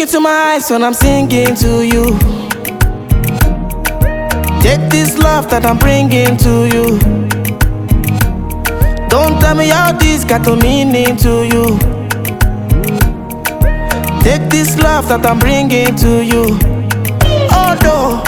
into my eyes when I'm singing to you. Take this love that I'm bringing to you. Don't tell me how this got a meaning to you. Take this love that I'm bringing to you. Oh no,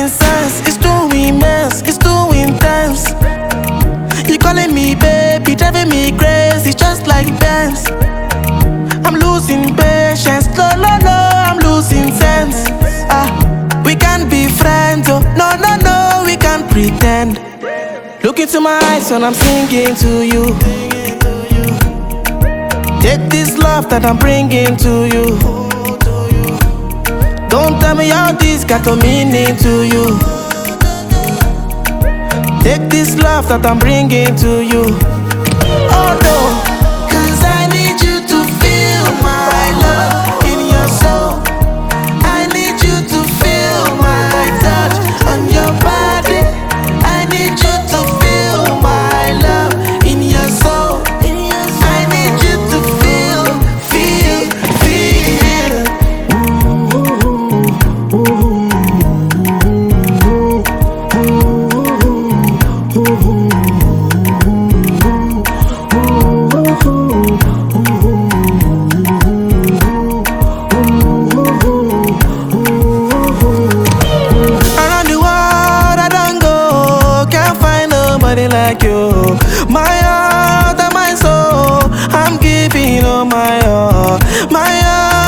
making sense. It's too immense. It's too intense. You calling me baby, driving me crazy, just like dance. I'm losing patience. No, no, no, I'm losing sense. Ah, we can't be friends. Oh, no, no, no, we can't pretend. Look into my eyes when I'm singing to you. Take this love that I'm bringing to you. Don't tell me how this got a meaning to you. Take this love that I'm bringing to you. Oh no, nobody like you. My heart and my soul, I'm giving all my all. My heart.